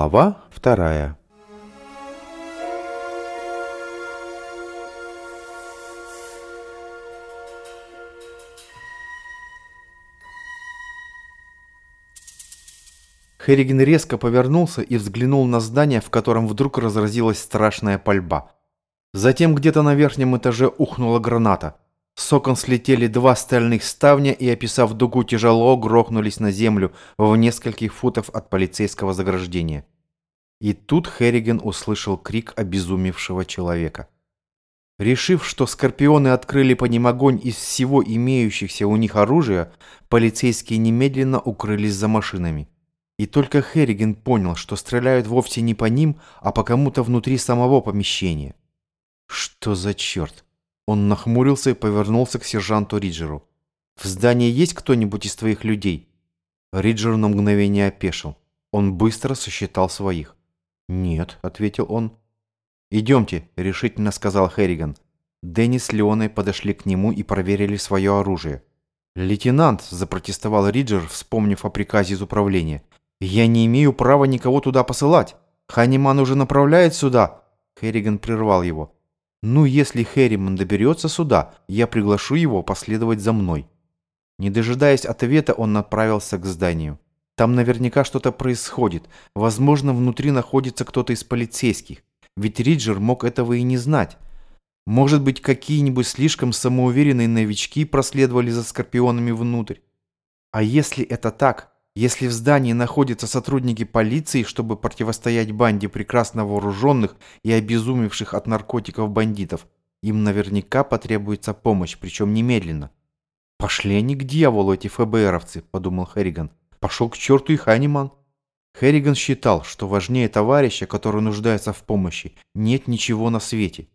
Глава вторая Херриген резко повернулся и взглянул на здание, в котором вдруг разразилась страшная пальба. Затем где-то на верхнем этаже ухнула граната. С окон слетели два стальных ставня и, описав дугу, тяжело грохнулись на землю в нескольких футов от полицейского заграждения. И тут Херриген услышал крик обезумевшего человека. Решив, что скорпионы открыли по ним огонь из всего имеющихся у них оружия, полицейские немедленно укрылись за машинами. И только Херриген понял, что стреляют вовсе не по ним, а по кому-то внутри самого помещения. Что за черт? Он нахмурился и повернулся к сержанту Риджеру. «В здании есть кто-нибудь из твоих людей?» Риджер на мгновение опешил. Он быстро сосчитал своих. «Нет», — ответил он. «Идемте», — решительно сказал Херриган. Деннис с Леоной подошли к нему и проверили свое оружие. «Лейтенант», — запротестовал Риджер, вспомнив о приказе из управления, «Я не имею права никого туда посылать. Ханиман уже направляет сюда». Херриган прервал его. «Ну, если Херриман доберется сюда, я приглашу его последовать за мной». Не дожидаясь ответа, он направился к зданию. Там наверняка что-то происходит. Возможно, внутри находится кто-то из полицейских. Ведь Риджер мог этого и не знать. Может быть, какие-нибудь слишком самоуверенные новички проследовали за скорпионами внутрь. А если это так, если в здании находятся сотрудники полиции, чтобы противостоять банде прекрасно вооруженных и обезумевших от наркотиков бандитов, им наверняка потребуется помощь, причем немедленно. «Пошли они к дьяволу, эти ФБРовцы», — подумал Херриган. «Пошел к черту и Ханиман». Херриган считал, что важнее товарища, который нуждается в помощи, нет ничего на свете.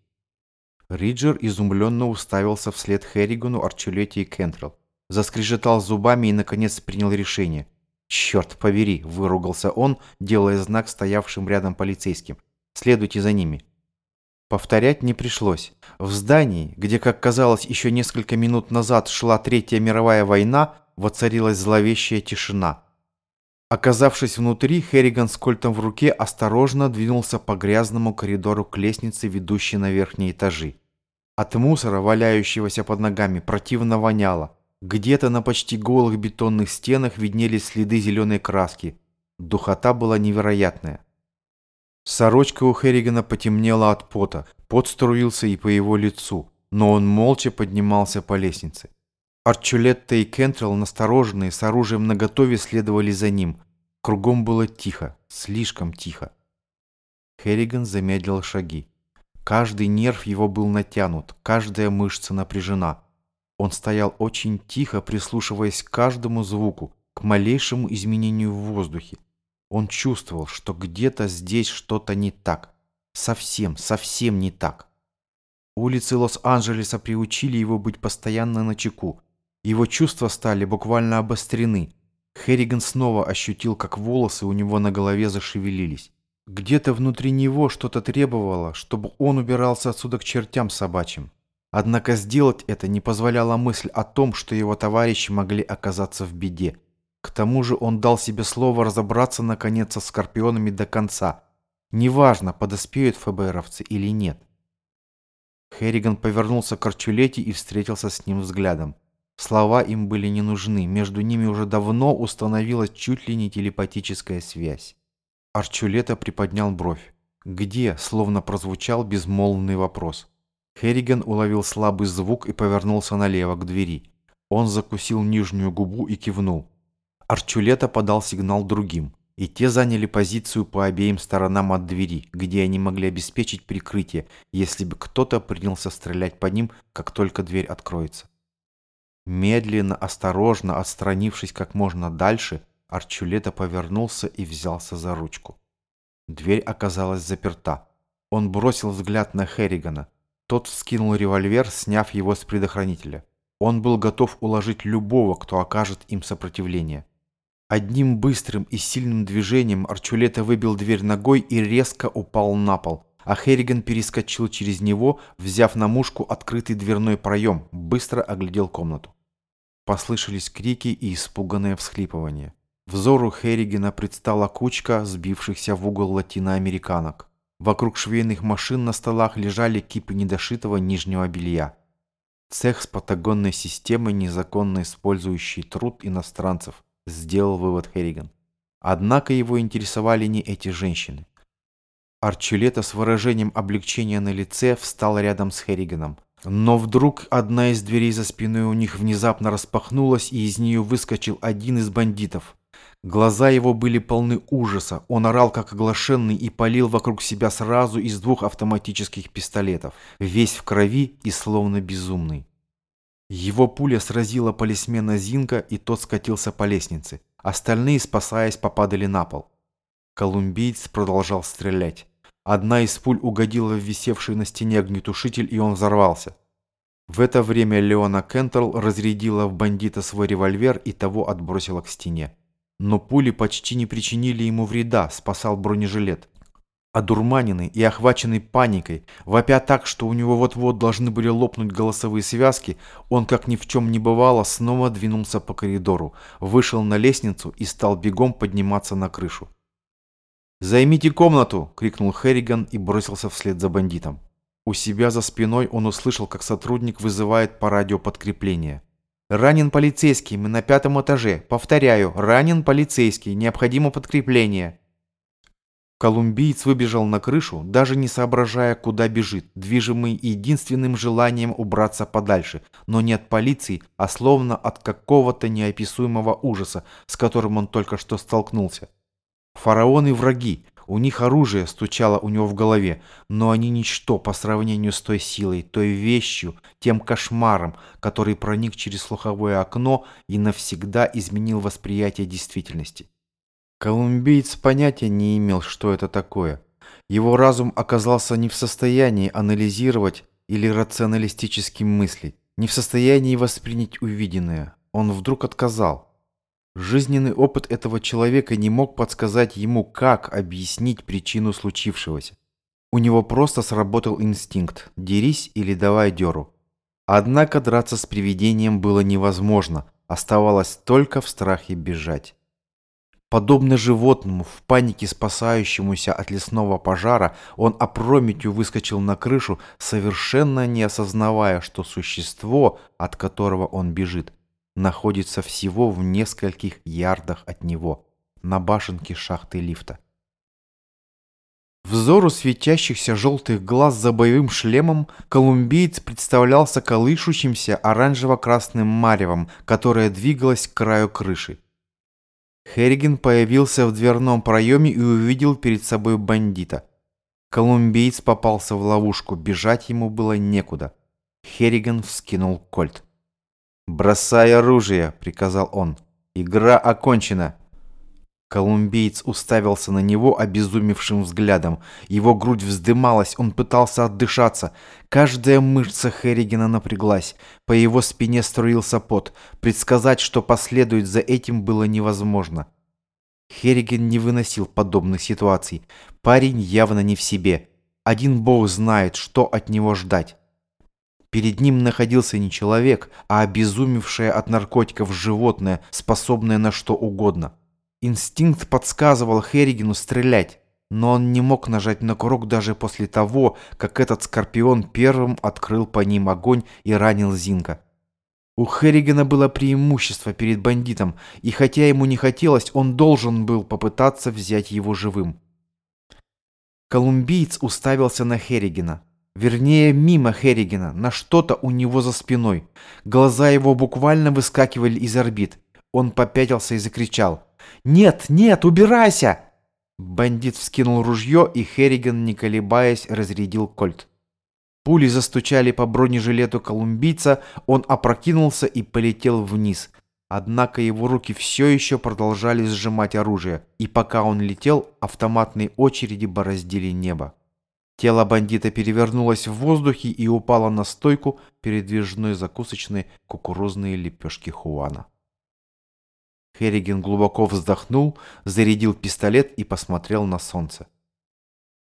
Риджер изумленно уставился вслед Херригану, Арчулете и Кентрелл. Заскрежетал зубами и, наконец, принял решение — «Черт побери!» – выругался он, делая знак стоявшим рядом полицейским. «Следуйте за ними». Повторять не пришлось. В здании, где, как казалось, еще несколько минут назад шла Третья мировая война, воцарилась зловещая тишина. Оказавшись внутри, Херриган с кольтом в руке осторожно двинулся по грязному коридору к лестнице, ведущей на верхние этажи. От мусора, валяющегося под ногами, противно воняло. Где-то на почти голых бетонных стенах виднелись следы зеленой краски. Духота была невероятная. Сорочка у Херригана потемнела от пота, пот струился и по его лицу, но он молча поднимался по лестнице. Арчулетта и Кентрелл, настороженные, с оружием наготове, следовали за ним. Кругом было тихо, слишком тихо. Херриган замедлил шаги. Каждый нерв его был натянут, каждая мышца напряжена. Он стоял очень тихо, прислушиваясь к каждому звуку, к малейшему изменению в воздухе. Он чувствовал, что где-то здесь что-то не так. Совсем, совсем не так. Улицы Лос-Анджелеса приучили его быть постоянно на чеку. Его чувства стали буквально обострены. Херриган снова ощутил, как волосы у него на голове зашевелились. Где-то внутри него что-то требовало, чтобы он убирался отсюда к чертям собачьим. Однако сделать это не позволяла мысль о том, что его товарищи могли оказаться в беде. К тому же он дал себе слово разобраться наконец со скорпионами до конца. Неважно, подоспеют ФБРовцы или нет. Херриган повернулся к Арчулете и встретился с ним взглядом. Слова им были не нужны, между ними уже давно установилась чуть ли не телепатическая связь. Арчулета приподнял бровь. «Где?» – словно прозвучал безмолвный вопрос. Херриган уловил слабый звук и повернулся налево, к двери. Он закусил нижнюю губу и кивнул. Арчулета подал сигнал другим, и те заняли позицию по обеим сторонам от двери, где они могли обеспечить прикрытие, если бы кто-то принялся стрелять по ним, как только дверь откроется. Медленно, осторожно, отстранившись как можно дальше, Арчулета повернулся и взялся за ручку. Дверь оказалась заперта. Он бросил взгляд на Херригана. Тот вскинул револьвер, сняв его с предохранителя. Он был готов уложить любого, кто окажет им сопротивление. Одним быстрым и сильным движением Арчулета выбил дверь ногой и резко упал на пол, а Херриган перескочил через него, взяв на мушку открытый дверной проем, быстро оглядел комнату. Послышались крики и испуганное всхлипывание. Взору Херригена предстала кучка сбившихся в угол латиноамериканок. Вокруг швейных машин на столах лежали кипы недошитого нижнего белья. Цех с патагонной системой, незаконно использующий труд иностранцев, сделал вывод Херриган. Однако его интересовали не эти женщины. Арчулета с выражением облегчения на лице встал рядом с Херриганом. Но вдруг одна из дверей за спиной у них внезапно распахнулась, и из нее выскочил один из бандитов. Глаза его были полны ужаса. Он орал как оглашенный и палил вокруг себя сразу из двух автоматических пистолетов, весь в крови и словно безумный. Его пуля сразила полисмена Зинка, и тот скатился по лестнице. Остальные, спасаясь, попадали на пол. Колумбиец продолжал стрелять. Одна из пуль угодила в висевший на стене огнетушитель, и он взорвался. В это время Леона Кентерл разрядила в бандита свой револьвер и того отбросила к стене. Но пули почти не причинили ему вреда, спасал бронежилет. Одурманенный и охваченный паникой, вопя так, что у него вот-вот должны были лопнуть голосовые связки, он, как ни в чем не бывало, снова двинулся по коридору, вышел на лестницу и стал бегом подниматься на крышу. «Займите комнату!» — крикнул Херриган и бросился вслед за бандитом. У себя за спиной он услышал, как сотрудник вызывает по радио подкрепление. «Ранен полицейский, мы на пятом этаже. Повторяю, ранен полицейский, необходимо подкрепление». Колумбиец выбежал на крышу, даже не соображая, куда бежит, движимый единственным желанием убраться подальше, но не от полиции, а словно от какого-то неописуемого ужаса, с которым он только что столкнулся. Фараоны враги, у них оружие стучало у него в голове, но они ничто по сравнению с той силой, той вещью, тем кошмаром, который проник через слуховое окно и навсегда изменил восприятие действительности. Колумбиец понятия не имел, что это такое. Его разум оказался не в состоянии анализировать или рационалистически мыслить, не в состоянии воспринять увиденное. Он вдруг отказал. Жизненный опыт этого человека не мог подсказать ему, как объяснить причину случившегося. У него просто сработал инстинкт «дерись или давай дёру». Однако драться с привидением было невозможно, оставалось только в страхе бежать. Подобно животному, в панике спасающемуся от лесного пожара, он опрометью выскочил на крышу, совершенно не осознавая, что существо, от которого он бежит, находится всего в нескольких ярдах от него, на башенке шахты лифта. Взору светящихся желтых глаз за боевым шлемом колумбиец представлялся колышущимся оранжево-красным маревом, которое двигалось к краю крыши. Херриген появился в дверном проеме и увидел перед собой бандита. Колумбиец попался в ловушку, бежать ему было некуда. Херриган вскинул кольт. «Бросай оружие!» — приказал он. «Игра окончена!» Колумбиец уставился на него обезумевшим взглядом. Его грудь вздымалась, он пытался отдышаться. Каждая мышца Херригена напряглась. По его спине струился пот. Предсказать, что последует за этим, было невозможно. Херриген не выносил подобных ситуаций. Парень явно не в себе. Один бог знает, что от него ждать. Перед ним находился не человек, а обезумевшее от наркотиков животное, способное на что угодно. Инстинкт подсказывал Херригину стрелять, но он не мог нажать на курок даже после того, как этот скорпион первым открыл по ним огонь и ранил Зинка. У Херригана было преимущество перед бандитом, и хотя ему не хотелось, он должен был попытаться взять его живым. Колумбиец уставился на Херригена. Вернее, мимо Херригена, на что-то у него за спиной. Глаза его буквально выскакивали из орбит. Он попятился и закричал. «Нет, нет, убирайся!» Бандит вскинул ружье, и Херриган, не колебаясь, разрядил кольт. Пули застучали по бронежилету колумбийца, он опрокинулся и полетел вниз. Однако его руки все еще продолжали сжимать оружие, и пока он летел, автоматные очереди бороздили небо. Тело бандита перевернулось в воздухе и упало на стойку передвижной закусочной кукурузные лепешки Хуана. Херриген глубоко вздохнул, зарядил пистолет и посмотрел на солнце.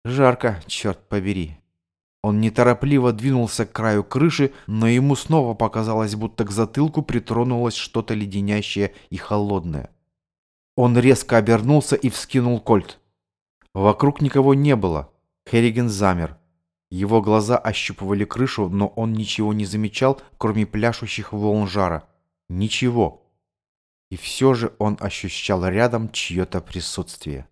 «Жарко, черт побери!» Он неторопливо двинулся к краю крыши, но ему снова показалось, будто к затылку притронулось что-то леденящее и холодное. Он резко обернулся и вскинул кольт. Вокруг никого не было. Херриген замер. Его глаза ощупывали крышу, но он ничего не замечал, кроме пляшущих волн жара. Ничего. И все же он ощущал рядом чье-то присутствие.